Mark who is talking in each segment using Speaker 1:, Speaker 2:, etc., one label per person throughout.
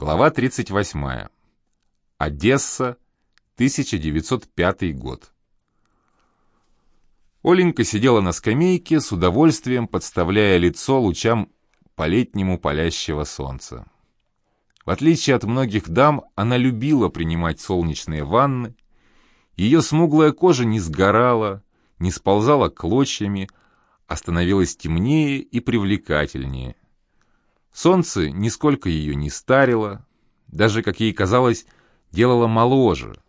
Speaker 1: Глава 38. Одесса, 1905 год. Оленька сидела на скамейке, с удовольствием подставляя лицо лучам по-летнему палящего солнца. В отличие от многих дам, она любила принимать солнечные ванны. Ее смуглая кожа не сгорала, не сползала клочьями, а становилась темнее и привлекательнее – Солнце нисколько ее не старило, даже, как ей казалось, делало моложе,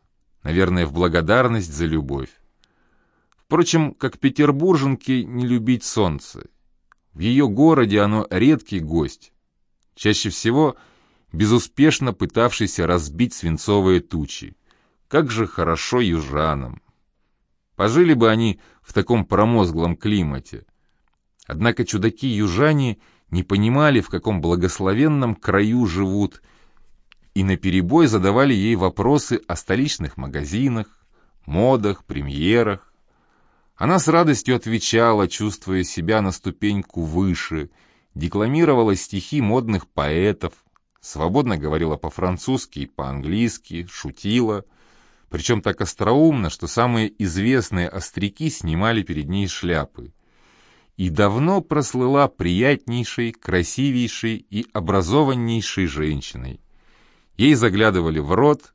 Speaker 1: наверное, в благодарность за любовь. Впрочем, как петербурженке не любить солнце. В ее городе оно редкий гость, чаще всего безуспешно пытавшийся разбить свинцовые тучи. Как же хорошо южанам! Пожили бы они в таком промозглом климате. Однако чудаки-южане — не понимали, в каком благословенном краю живут, и наперебой задавали ей вопросы о столичных магазинах, модах, премьерах. Она с радостью отвечала, чувствуя себя на ступеньку выше, декламировала стихи модных поэтов, свободно говорила по-французски и по-английски, шутила, причем так остроумно, что самые известные остряки снимали перед ней шляпы и давно прослыла приятнейшей, красивейшей и образованнейшей женщиной. Ей заглядывали в рот,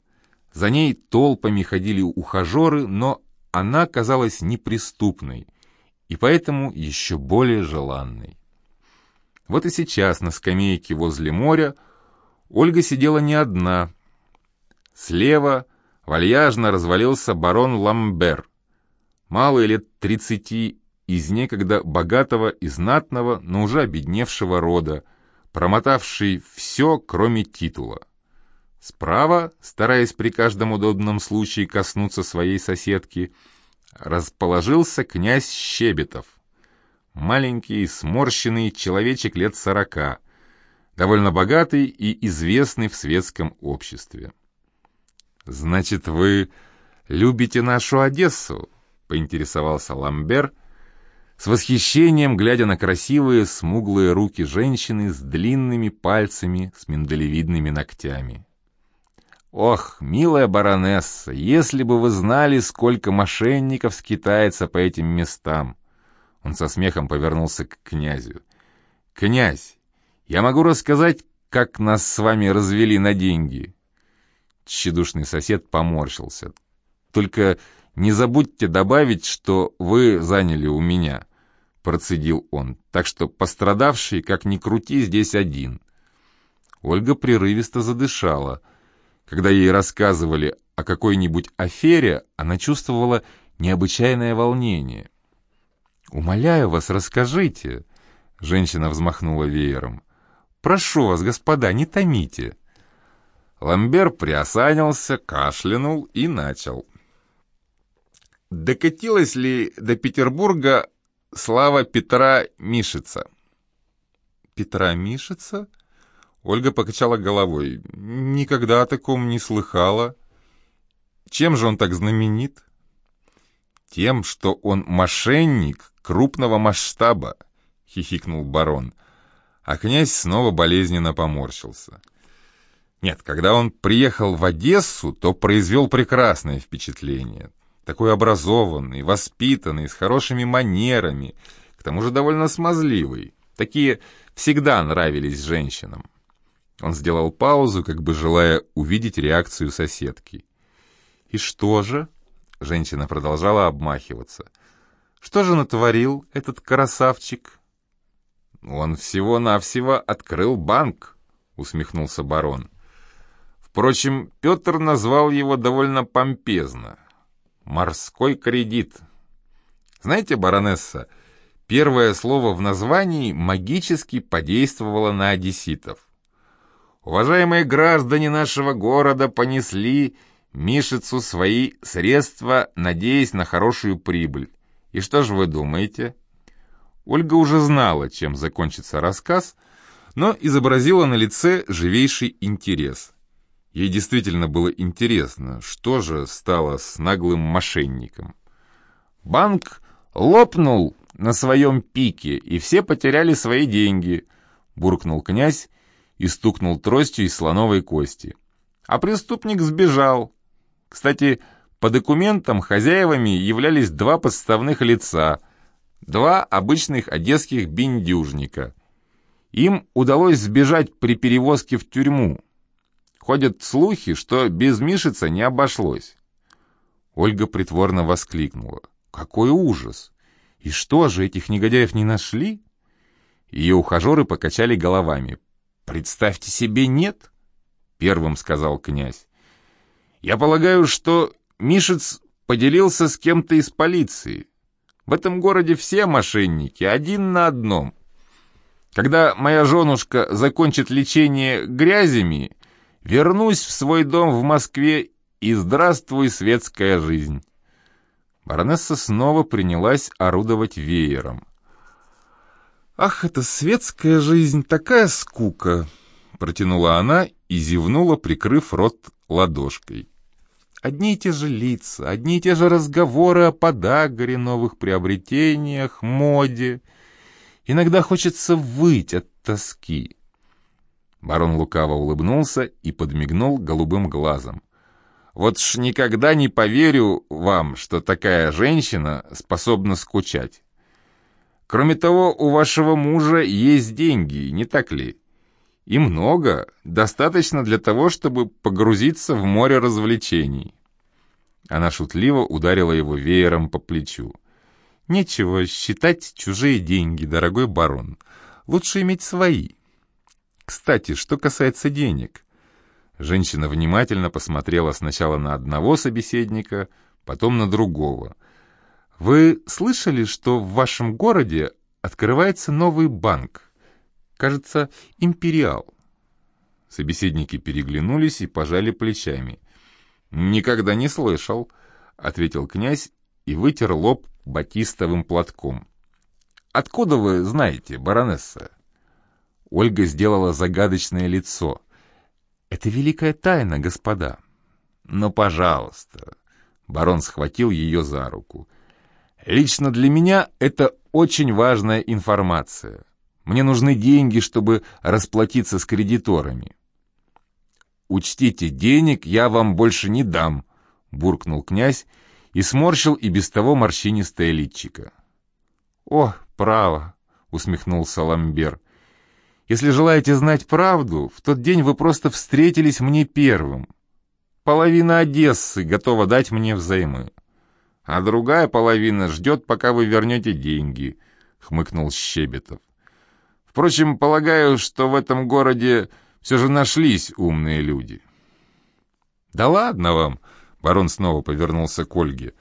Speaker 1: за ней толпами ходили ухажеры, но она казалась неприступной и поэтому еще более желанной. Вот и сейчас на скамейке возле моря Ольга сидела не одна. Слева вальяжно развалился барон Ламбер, малый лет тридцати из некогда богатого и знатного, но уже обедневшего рода, промотавший все, кроме титула. Справа, стараясь при каждом удобном случае коснуться своей соседки, расположился князь Щебетов. Маленький, сморщенный человечек лет сорока, довольно богатый и известный в светском обществе. «Значит, вы любите нашу Одессу?» — поинтересовался Ламбер — с восхищением глядя на красивые смуглые руки женщины с длинными пальцами с миндалевидными ногтями. «Ох, милая баронесса, если бы вы знали, сколько мошенников скитается по этим местам!» Он со смехом повернулся к князю. «Князь, я могу рассказать, как нас с вами развели на деньги?» Тщедушный сосед поморщился. «Только не забудьте добавить, что вы заняли у меня», — процедил он. «Так что пострадавший, как ни крути, здесь один». Ольга прерывисто задышала. Когда ей рассказывали о какой-нибудь афере, она чувствовала необычайное волнение. «Умоляю вас, расскажите», — женщина взмахнула веером. «Прошу вас, господа, не томите». Ламбер приосанился, кашлянул и начал. Докатилась ли до Петербурга слава Петра Мишица? Петра Мишица? Ольга покачала головой. Никогда о таком не слыхала. Чем же он так знаменит? Тем, что он мошенник крупного масштаба, хихикнул барон. А князь снова болезненно поморщился. Нет, когда он приехал в Одессу, то произвел прекрасное впечатление такой образованный, воспитанный, с хорошими манерами, к тому же довольно смазливый. Такие всегда нравились женщинам. Он сделал паузу, как бы желая увидеть реакцию соседки. «И что же?» — женщина продолжала обмахиваться. «Что же натворил этот красавчик?» «Он всего-навсего открыл банк», — усмехнулся барон. Впрочем, Петр назвал его довольно помпезно. Морской кредит. Знаете, баронесса, первое слово в названии магически подействовало на одесситов. Уважаемые граждане нашего города понесли Мишицу свои средства, надеясь на хорошую прибыль. И что же вы думаете? Ольга уже знала, чем закончится рассказ, но изобразила на лице живейший интерес. Ей действительно было интересно, что же стало с наглым мошенником. Банк лопнул на своем пике, и все потеряли свои деньги, буркнул князь, и стукнул тростью из слоновой кости. А преступник сбежал. Кстати, по документам хозяевами являлись два подставных лица, два обычных одесских биндюжника. Им удалось сбежать при перевозке в тюрьму. Ходят слухи, что без Мишица не обошлось. Ольга притворно воскликнула. «Какой ужас! И что же, этих негодяев не нашли?» Ее ухажеры покачали головами. «Представьте себе, нет!» — первым сказал князь. «Я полагаю, что Мишец поделился с кем-то из полиции. В этом городе все мошенники, один на одном. Когда моя женушка закончит лечение грязями, вернусь в свой дом в Москве и здравствуй, светская жизнь!» Баронесса снова принялась орудовать веером. «Ах, это светская жизнь, такая скука!» Протянула она и зевнула, прикрыв рот ладошкой. Одни и те же лица, одни и те же разговоры о подагре, новых приобретениях, моде. Иногда хочется выть от тоски. Барон лукаво улыбнулся и подмигнул голубым глазом. Вот ж никогда не поверю вам, что такая женщина способна скучать. Кроме того, у вашего мужа есть деньги, не так ли? И много, достаточно для того, чтобы погрузиться в море развлечений. Она шутливо ударила его веером по плечу. Нечего считать чужие деньги, дорогой барон. Лучше иметь свои. Кстати, что касается денег. Женщина внимательно посмотрела сначала на одного собеседника, потом на другого. «Вы слышали, что в вашем городе открывается новый банк? Кажется, «Империал». Собеседники переглянулись и пожали плечами. «Никогда не слышал», — ответил князь и вытер лоб батистовым платком. «Откуда вы знаете, баронесса?» Ольга сделала загадочное лицо. Это великая тайна, господа. Но, пожалуйста, барон схватил ее за руку. Лично для меня это очень важная информация. Мне нужны деньги, чтобы расплатиться с кредиторами. «Учтите, денег я вам больше не дам», — буркнул князь и сморщил и без того морщинистое личико. «О, право», — усмехнулся Ламбер. Если желаете знать правду, в тот день вы просто встретились мне первым. Половина Одессы готова дать мне взаймы. А другая половина ждет, пока вы вернете деньги», — хмыкнул Щебетов. «Впрочем, полагаю, что в этом городе все же нашлись умные люди». «Да ладно вам!» — барон снова повернулся к Ольге.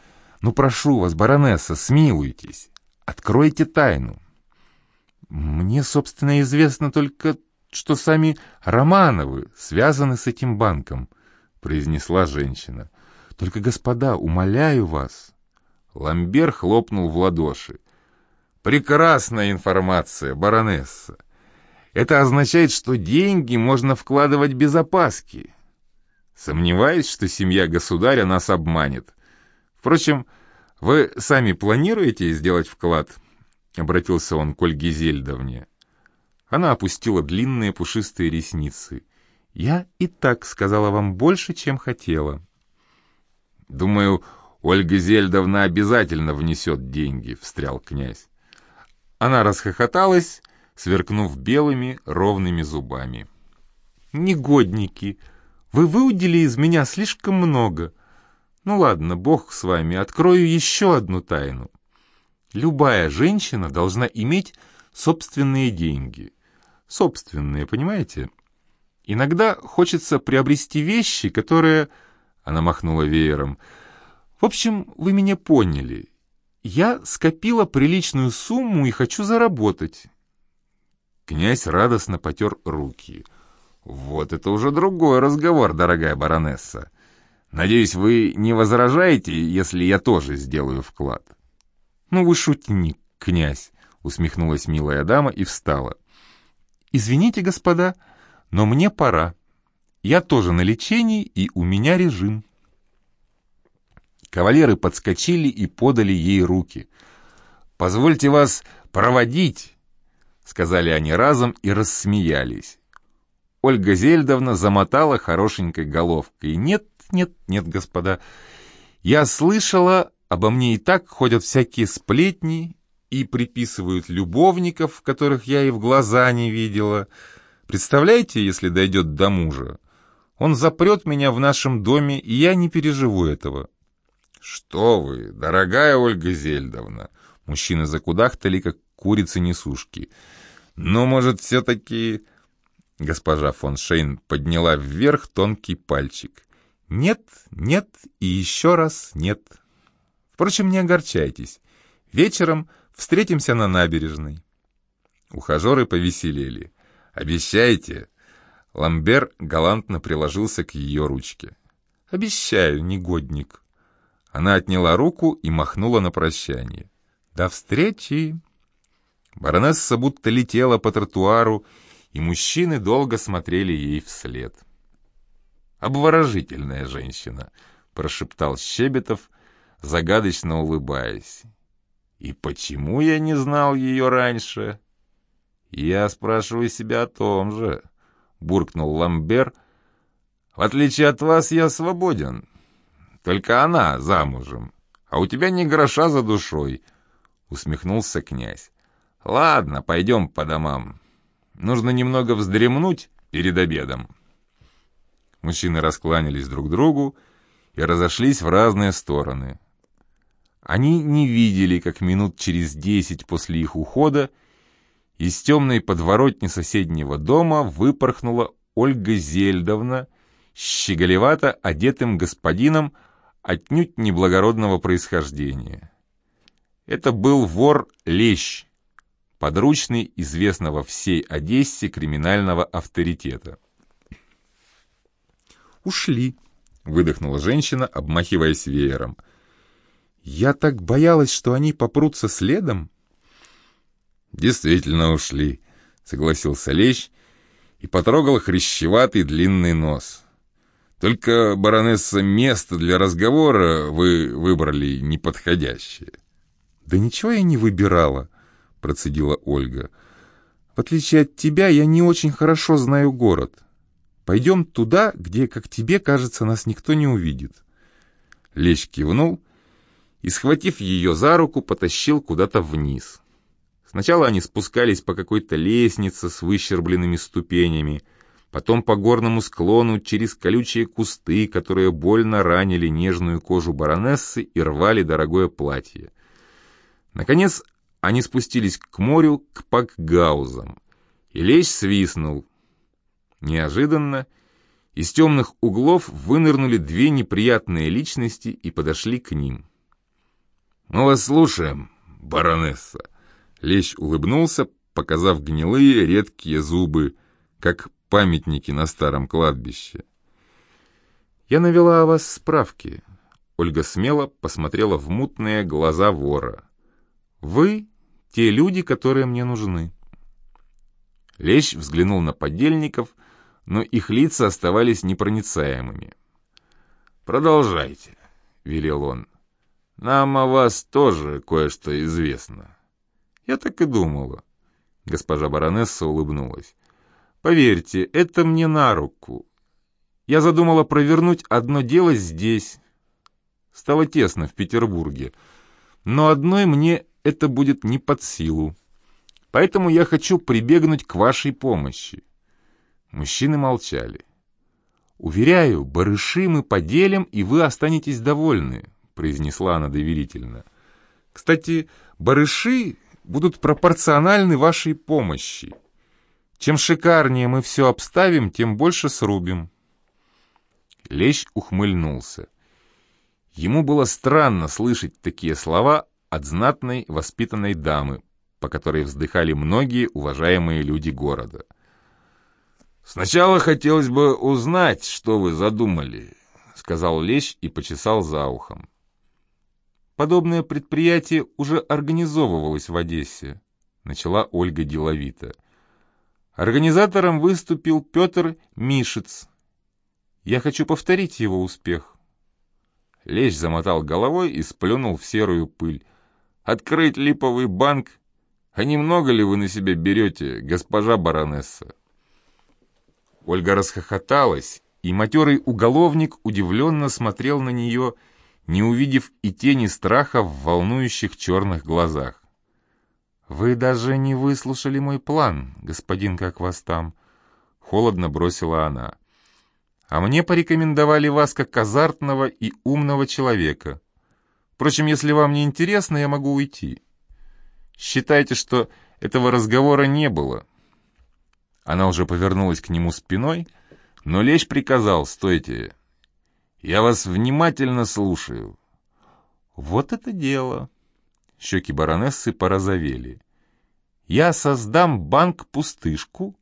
Speaker 1: «Ну, прошу вас, баронесса, смилуйтесь. Откройте тайну. Мне, собственно, известно только, что сами Романовы связаны с этим банком, произнесла женщина. Только, господа, умоляю вас. Ламбер хлопнул в ладоши. Прекрасная информация, баронесса. Это означает, что деньги можно вкладывать без опаски. Сомневаюсь, что семья государя нас обманет. Впрочем, вы сами планируете сделать вклад? — обратился он к Ольге Зельдовне. Она опустила длинные пушистые ресницы. «Я и так сказала вам больше, чем хотела». «Думаю, Ольга Зельдовна обязательно внесет деньги», — встрял князь. Она расхохоталась, сверкнув белыми ровными зубами. «Негодники! Вы выудили из меня слишком много. Ну ладно, бог с вами, открою еще одну тайну. Любая женщина должна иметь собственные деньги. Собственные, понимаете? Иногда хочется приобрести вещи, которые... Она махнула веером. В общем, вы меня поняли. Я скопила приличную сумму и хочу заработать. Князь радостно потер руки. «Вот это уже другой разговор, дорогая баронесса. Надеюсь, вы не возражаете, если я тоже сделаю вклад?» «Ну вы шутник, князь», — усмехнулась милая дама и встала. «Извините, господа, но мне пора. Я тоже на лечении, и у меня режим». Кавалеры подскочили и подали ей руки. «Позвольте вас проводить», — сказали они разом и рассмеялись. Ольга Зельдовна замотала хорошенькой головкой. «Нет, нет, нет, господа, я слышала, обо мне и так ходят всякие сплетни и приписывают любовников, которых я и в глаза не видела. Представляете, если дойдет до мужа? Он запрет меня в нашем доме, и я не переживу этого». «Что вы, дорогая Ольга Зельдовна!» Мужчины закудахтали, как курицы-несушки. «Ну, может, все-таки...» Госпожа фон Шейн подняла вверх тонкий пальчик. «Нет, нет и еще раз нет. Впрочем, не огорчайтесь. Вечером встретимся на набережной». Ухажеры повеселели. «Обещайте?» Ламбер галантно приложился к ее ручке. «Обещаю, негодник». Она отняла руку и махнула на прощание. «До встречи!» Баронесса будто летела по тротуару, и мужчины долго смотрели ей вслед. «Обворожительная женщина», — прошептал Щебетов, загадочно улыбаясь. «И почему я не знал ее раньше?» «Я спрашиваю себя о том же», — буркнул Ламбер. «В отличие от вас, я свободен. Только она замужем, а у тебя ни гроша за душой», — усмехнулся князь. «Ладно, пойдем по домам. Нужно немного вздремнуть перед обедом». Мужчины раскланялись друг другу и разошлись в разные стороны. Они не видели, как минут через десять после их ухода из темной подворотни соседнего дома выпорхнула Ольга Зельдовна щеголевато одетым господином отнюдь неблагородного происхождения. Это был вор Лещ, подручный известного всей Одессе криминального авторитета. «Ушли», — выдохнула женщина, обмахиваясь веером. «Я так боялась, что они попрутся следом». «Действительно ушли», — согласился Лещ и потрогал хрящеватый длинный нос. Только, баронесса, место для разговора вы выбрали неподходящее. Да ничего я не выбирала, процедила Ольга. В отличие от тебя, я не очень хорошо знаю город. Пойдем туда, где, как тебе кажется, нас никто не увидит. Лещ кивнул и, схватив ее за руку, потащил куда-то вниз. Сначала они спускались по какой-то лестнице с выщербленными ступенями, потом по горному склону через колючие кусты, которые больно ранили нежную кожу баронессы и рвали дорогое платье. Наконец они спустились к морю, к пакгаузам, и лещ свистнул. Неожиданно из темных углов вынырнули две неприятные личности и подошли к ним. «Мы вас слушаем, баронесса!» Лещ улыбнулся, показав гнилые редкие зубы, как памятники на старом кладбище. «Я навела о вас справки». Ольга смело посмотрела в мутные глаза вора. «Вы — те люди, которые мне нужны». Лещ взглянул на подельников, но их лица оставались непроницаемыми. «Продолжайте», — велел он. «Нам о вас тоже кое-что известно». «Я так и думала». Госпожа баронесса улыбнулась. Поверьте, это мне на руку. Я задумала провернуть одно дело здесь. Стало тесно в Петербурге. Но одной мне это будет не под силу. Поэтому я хочу прибегнуть к вашей помощи. Мужчины молчали. «Уверяю, барыши мы поделим, и вы останетесь довольны», — произнесла она доверительно. «Кстати, барыши будут пропорциональны вашей помощи. Чем шикарнее мы все обставим, тем больше срубим. Лещ ухмыльнулся. Ему было странно слышать такие слова от знатной, воспитанной дамы, по которой вздыхали многие уважаемые люди города. «Сначала хотелось бы узнать, что вы задумали», — сказал Лещ и почесал за ухом. «Подобное предприятие уже организовывалось в Одессе», — начала Ольга деловито. Организатором выступил Петр Мишец. Я хочу повторить его успех. Лещ замотал головой и сплюнул в серую пыль. «Открыть липовый банк? А немного ли вы на себя берете, госпожа баронесса?» Ольга расхохоталась, и матерый уголовник удивленно смотрел на нее, не увидев и тени страха в волнующих черных глазах. «Вы даже не выслушали мой план, господин, как вас там?» — холодно бросила она. «А мне порекомендовали вас как азартного и умного человека. Впрочем, если вам не интересно, я могу уйти. Считайте, что этого разговора не было». Она уже повернулась к нему спиной, — но Лещ приказал, стойте. Я вас внимательно слушаю. Вот это дело. Щеки баронессы порозовели. Я создам банк-пустышку,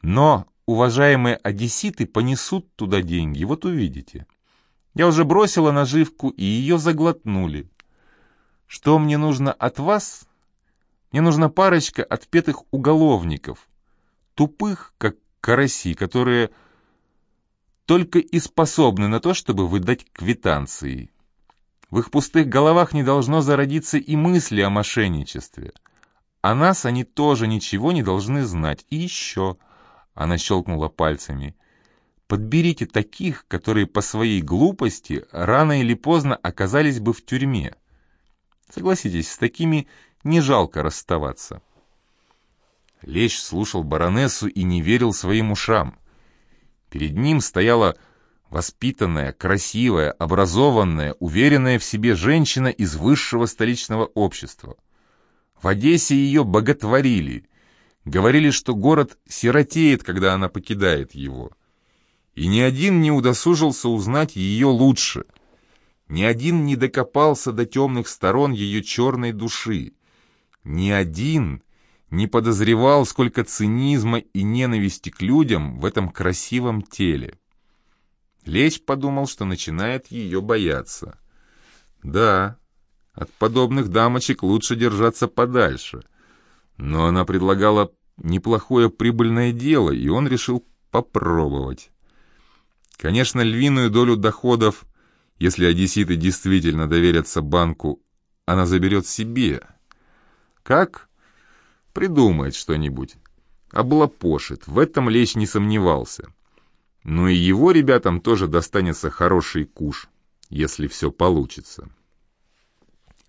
Speaker 1: но уважаемые одесситы понесут туда деньги, вот увидите. Я уже бросила наживку, и ее заглотнули. Что мне нужно от вас? Мне нужна парочка отпетых уголовников, тупых, как караси, которые только и способны на то, чтобы выдать квитанции. В их пустых головах не должно зародиться и мысли о мошенничестве. О нас они тоже ничего не должны знать. И еще, она щелкнула пальцами, подберите таких, которые по своей глупости рано или поздно оказались бы в тюрьме. Согласитесь, с такими не жалко расставаться. Лещ слушал баронессу и не верил своим ушам. Перед ним стояла воспитанная, красивая, образованная, уверенная в себе женщина из высшего столичного общества. В Одессе ее боготворили, говорили, что город сиротеет, когда она покидает его. И ни один не удосужился узнать ее лучше. Ни один не докопался до темных сторон ее черной души. Ни один не подозревал, сколько цинизма и ненависти к людям в этом красивом теле. Лещ подумал, что начинает ее бояться. Да, от подобных дамочек лучше держаться подальше. Но она предлагала неплохое прибыльное дело, и он решил попробовать. Конечно, львиную долю доходов, если одесситы действительно доверятся банку, она заберет себе. Как? Придумает что-нибудь. Облапошит, в этом Лещ не сомневался. Но и его ребятам тоже достанется хороший куш, если все получится.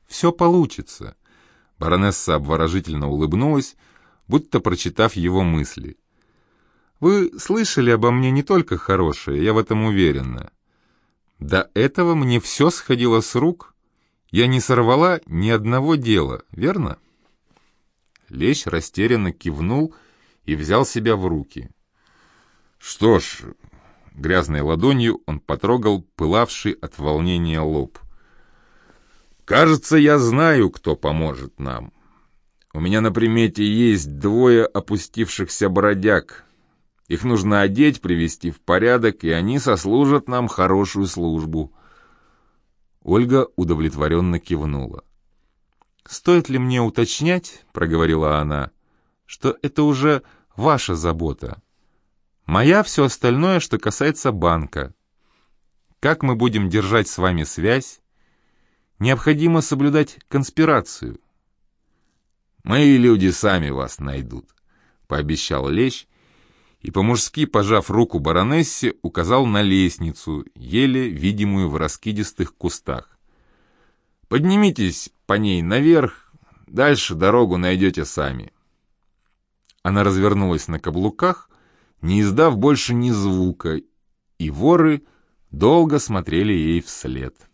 Speaker 1: «Все получится», — баронесса обворожительно улыбнулась, будто прочитав его мысли. «Вы слышали обо мне не только хорошее, я в этом уверена. До этого мне все сходило с рук, я не сорвала ни одного дела, верно?» Лещ растерянно кивнул и взял себя в руки. Что ж, грязной ладонью он потрогал пылавший от волнения лоб. «Кажется, я знаю, кто поможет нам. У меня на примете есть двое опустившихся бродяг. Их нужно одеть, привести в порядок, и они сослужат нам хорошую службу». Ольга удовлетворенно кивнула. «Стоит ли мне уточнять, — проговорила она, — что это уже ваша забота? Моя все остальное, что касается банка. Как мы будем держать с вами связь? Необходимо соблюдать конспирацию». «Мои люди сами вас найдут», — пообещал Лещ, и по-мужски, пожав руку баронессе, указал на лестницу, еле видимую в раскидистых кустах. Поднимитесь по ней наверх, дальше дорогу найдете сами. Она развернулась на каблуках, не издав больше ни звука, и воры долго смотрели ей вслед.